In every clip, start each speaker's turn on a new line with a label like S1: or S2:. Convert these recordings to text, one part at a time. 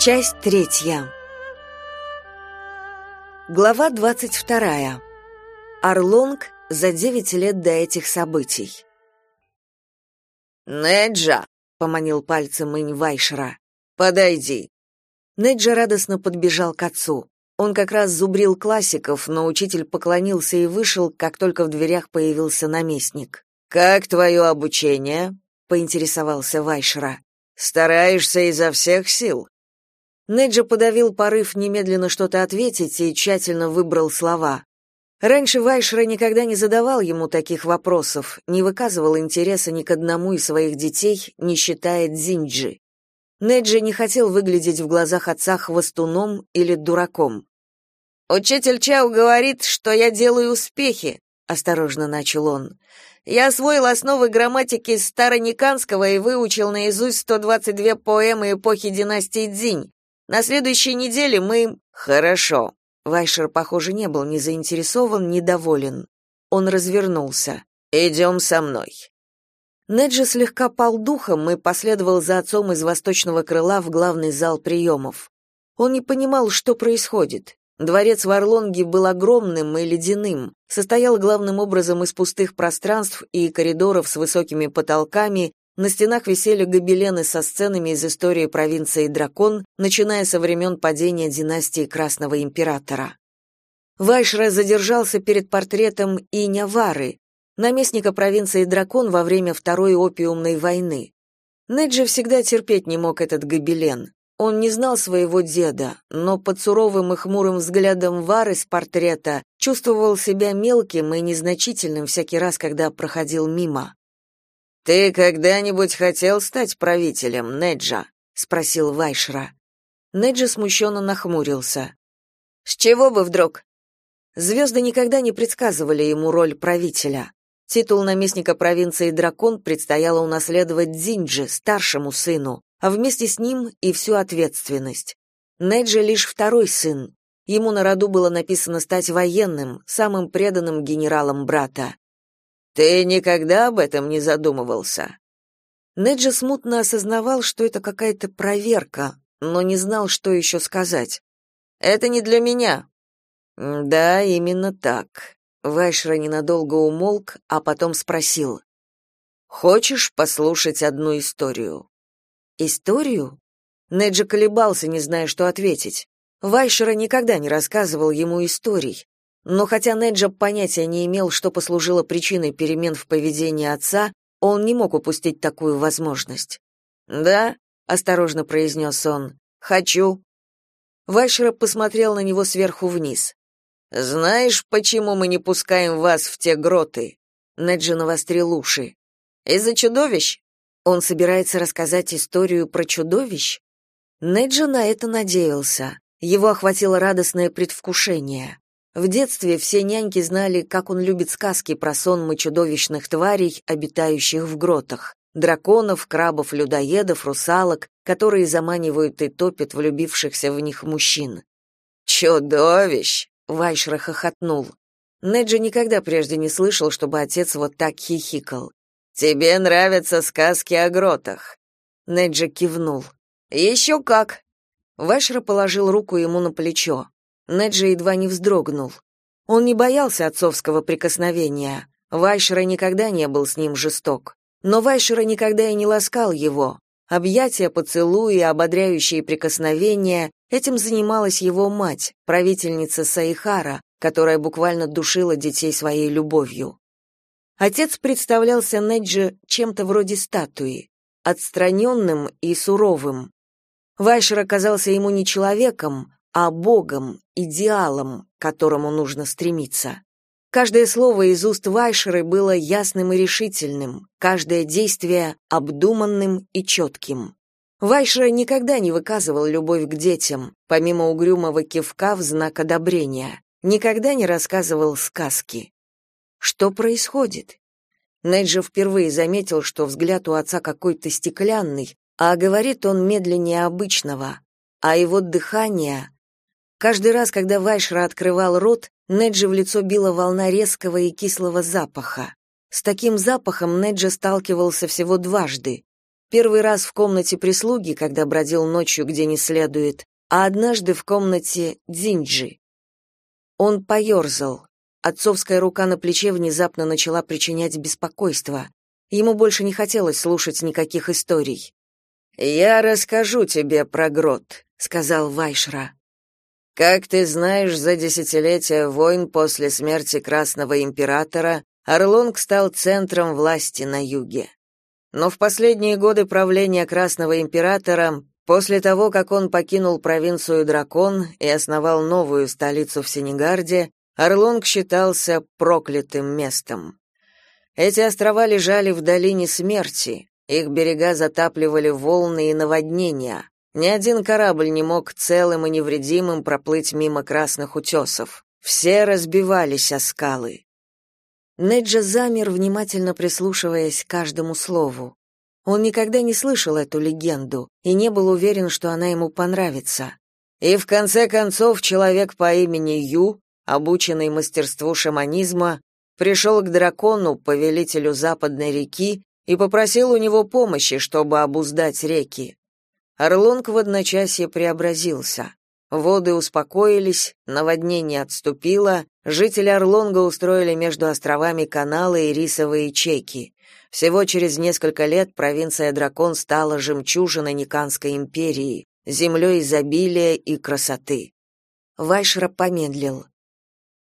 S1: Часть третья. Глава двадцать вторая. Орлонг за девять лет до этих событий.
S2: «Неджа!» — поманил пальцем Инь Вайшера. «Подойди».
S1: Неджа радостно подбежал к отцу. Он как раз зубрил классиков, но учитель поклонился и вышел, как только в дверях появился наместник.
S2: «Как твое обучение?» — поинтересовался Вайшера. «Стараешься изо всех сил?»
S1: Неджа подавил порыв немедленно что-то ответить и тщательно выбрал слова. Раньше Вайшера никогда не задавал ему таких вопросов, не выказывал интереса ни к одному из своих детей, не считая Дзинджи. Неджи не хотел выглядеть в глазах отца хвостуном или дураком.
S2: «Учитель Чао говорит, что я делаю успехи», — осторожно начал он. «Я освоил основы грамматики старониканского и выучил наизусть 122 поэмы эпохи династии Цзинь. На следующей неделе мы Хорошо. Вайшер, похоже, не был ни заинтересован, ни доволен. Он развернулся. «Идем со мной. Неджи слегка пал духом и последовал за отцом из восточного крыла в главный зал приемов. Он не понимал, что происходит. Дворец в Орлонге был огромным и ледяным, состоял главным образом из пустых пространств и коридоров с высокими потолками, на стенах висели гобелены со сценами из истории провинции Дракон, начиная со времен падения династии Красного императора. Вайшра задержался перед портретом Иня Вары, наместника провинции Дракон во время Второй опиумной войны. Неджи всегда терпеть не мог этот гобелен. Он не знал своего деда, но под суровым и хмурым взглядом Вары с портрета чувствовал себя мелким и незначительным всякий раз, когда проходил мимо. Ты когда-нибудь хотел стать правителем, Неджа? спросил Вайшра.
S1: Неджа смущенно нахмурился.
S2: С чего бы вдруг?
S1: Звезды никогда не предсказывали ему роль правителя. Титул наместника провинции Дракон предстояло унаследовать Дзинджи, старшему сыну, а вместе с ним и всю ответственность. Неджа лишь второй сын. Ему на роду было написано стать военным, самым преданным генералом брата.
S2: Ты никогда об этом не задумывался?
S1: Неджи смутно осознавал, что это какая-то проверка, но не знал, что еще сказать.
S2: Это не для меня.
S1: Да, именно так. Вайшра ненадолго умолк, а потом спросил: "Хочешь послушать одну историю?" Историю? Неджи колебался, не зная, что ответить. Вайшера никогда не рассказывал ему историй, но хотя Неджа понятия не имел, что послужило причиной перемен в поведении отца, он не мог упустить такую возможность.
S2: "Да", осторожно произнес он. "Хочу".
S1: Вайшера посмотрел на него сверху вниз.
S2: Знаешь, почему мы не пускаем вас в те гроты?
S1: Неджа навострил уши.
S2: Из-за чудовищ?
S1: Он собирается рассказать историю про чудовищ? Неджа на это надеялся. Его охватило радостное предвкушение. В детстве все няньки знали, как он любит сказки про сонмы чудовищных тварей, обитающих в гротах. Драконов, крабов, людоедов, русалок, которые заманивают и топят влюбившихся в них мужчин.
S2: «Чудовищ!»
S1: — Вайшра хохотнул. Неджи никогда прежде не слышал, чтобы отец вот так хихикал.
S2: «Тебе нравятся сказки о гротах?»
S1: Неджи кивнул.
S2: «Еще как!»
S1: Вайшра положил руку ему на плечо. Неджи едва не вздрогнул. Он не боялся отцовского прикосновения. Вайшера никогда не был с ним жесток. Но Вайшера никогда и не ласкал его. Объятия, поцелуи, ободряющие прикосновения — этим занималась его мать, правительница Саихара, которая буквально душила детей своей любовью. Отец представлялся Неджи чем-то вроде статуи, отстраненным и суровым. Вайшер оказался ему не человеком, а Богом, идеалом, к которому нужно стремиться. Каждое слово из уст Вайшеры было ясным и решительным, каждое действие обдуманным и четким. Вайшера никогда не выказывал любовь к детям, помимо угрюмого кивка в знак одобрения, никогда не рассказывал сказки. Что происходит? Неджи впервые заметил, что взгляд у отца какой-то стеклянный, а говорит он медленнее обычного, а его дыхание Каждый раз, когда Вайшра открывал рот, Неджи в лицо била волна резкого и кислого запаха. С таким запахом Неджи сталкивался всего дважды. Первый раз в комнате прислуги, когда бродил ночью где не следует, а однажды в комнате Дзинджи. Он поерзал. Отцовская рука на плече внезапно начала причинять беспокойство. Ему больше не хотелось слушать никаких историй. «Я расскажу тебе про грот», — сказал Вайшра. «Как ты знаешь, за десятилетия войн после смерти Красного Императора Орлонг стал центром власти на юге. Но в последние годы правления Красного Императора, после того, как он покинул провинцию Дракон и основал новую столицу в Сенегарде, Орлонг считался проклятым местом. Эти острова лежали в долине смерти, их берега затапливали волны и наводнения. Ни один корабль не мог целым и невредимым проплыть мимо красных утесов. Все разбивались о скалы. Неджа замер, внимательно прислушиваясь к каждому слову. Он никогда не слышал эту легенду и не был уверен, что она ему понравится. И в конце концов человек по имени Ю, обученный мастерству шаманизма, пришел к дракону, повелителю западной реки, и попросил у него помощи, чтобы обуздать реки. Орлонг в одночасье преобразился. Воды успокоились, наводнение отступило, жители Орлонга устроили между островами каналы и рисовые чеки. Всего через несколько лет провинция Дракон стала жемчужиной Никанской империи, землей изобилия и красоты. Вайшра помедлил.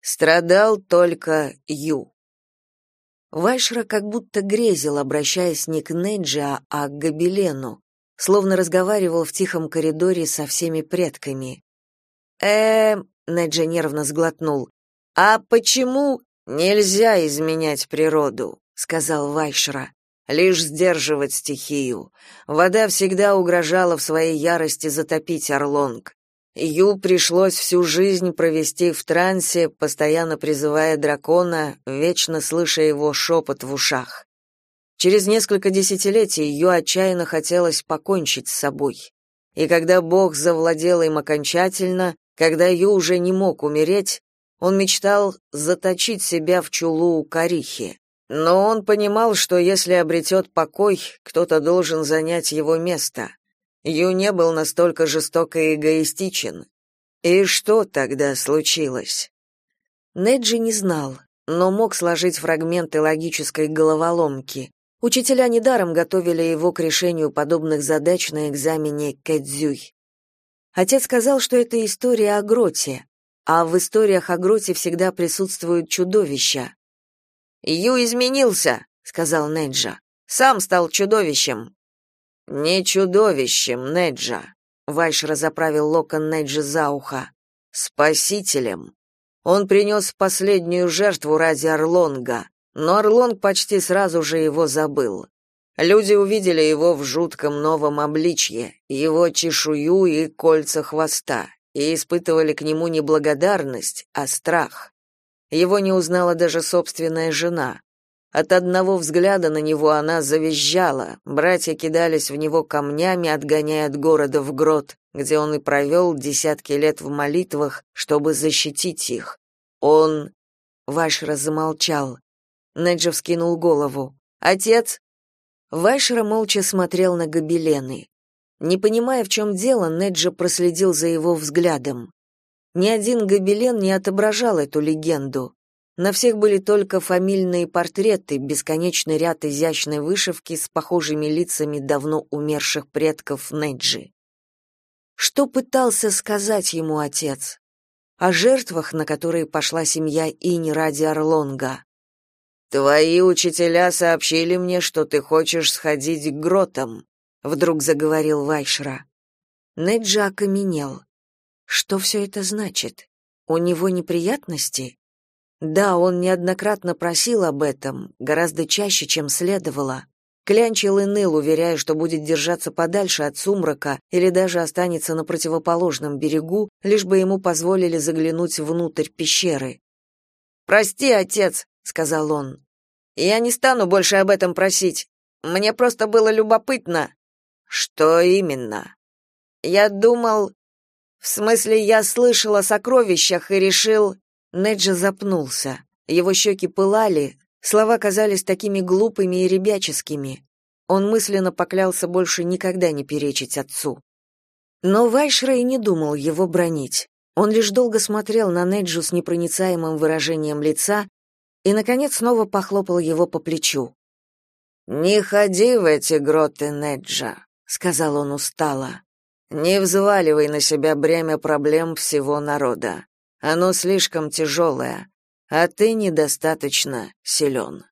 S1: Страдал только Ю. Вайшра как будто грезил, обращаясь не к Неджи, а к Гобелену, словно разговаривал в тихом коридоре со всеми предками. э Неджи нервно сглотнул. «А почему нельзя изменять природу?» — сказал Вайшра. «Лишь сдерживать стихию. Вода всегда угрожала в своей ярости затопить Орлонг. Ю пришлось всю жизнь провести в трансе, постоянно призывая дракона, вечно слыша его шепот в ушах. Через несколько десятилетий Ю отчаянно хотелось покончить с собой. И когда Бог завладел им окончательно, когда Ю уже не мог умереть, он мечтал заточить себя в чулу у Карихи. Но он понимал, что если обретет покой, кто-то должен занять его место. Ю не был настолько жестоко и эгоистичен. И что тогда случилось? Неджи не знал, но мог сложить фрагменты логической головоломки. Учителя недаром готовили его к решению подобных задач на экзамене Кэдзюй. Отец сказал, что это история о гроте, а в историях о гроте всегда присутствуют чудовища. «Ю изменился», — сказал Неджа. «Сам стал чудовищем». «Не чудовищем, Неджа», — Вайш разоправил локон Неджи за ухо. «Спасителем. Он принес последнюю жертву ради Орлонга, но Орлонг почти сразу же его забыл. Люди увидели его в жутком новом обличье, его чешую и кольца хвоста, и испытывали к нему не благодарность, а страх. Его не узнала даже собственная жена. От одного взгляда на него она завизжала, братья кидались в него камнями, отгоняя от города в грот, где он и провел десятки лет в молитвах, чтобы защитить их. Он... Вайшера замолчал. Неджа вскинул голову. «Отец?» Вайшера молча смотрел на гобелены. Не понимая, в чем дело, Неджа проследил за его взглядом. Ни один гобелен не отображал эту легенду. На всех были только фамильные портреты, бесконечный ряд изящной вышивки с похожими лицами давно умерших предков Неджи. Что пытался сказать ему отец? О жертвах, на которые пошла семья Ини ради Орлонга. «Твои учителя сообщили мне, что ты хочешь сходить к гротам», — вдруг заговорил Вайшра. Неджи окаменел. Что все это значит? У него неприятности? Да, он неоднократно просил об этом, гораздо чаще, чем следовало. Клянчил и ныл, уверяя, что будет держаться подальше от сумрака или даже останется на противоположном берегу, лишь бы ему позволили заглянуть внутрь пещеры. «Прости, отец», — сказал он. «Я не стану больше об этом просить. Мне просто было любопытно». «Что именно?» «Я думал, в смысле, я слышал о сокровищах и решил...» Неджи запнулся. Его щеки пылали, слова казались такими глупыми и ребяческими. Он мысленно поклялся больше никогда не перечить отцу. Но Вайшрей не думал его бронить. Он лишь долго смотрел на Неджу с непроницаемым выражением лица и, наконец, снова похлопал его по плечу. «Не ходи в эти гроты, Неджа», — сказал он устало. «Не взваливай на себя бремя проблем всего народа. Оно слишком тяжелое, а ты недостаточно силен».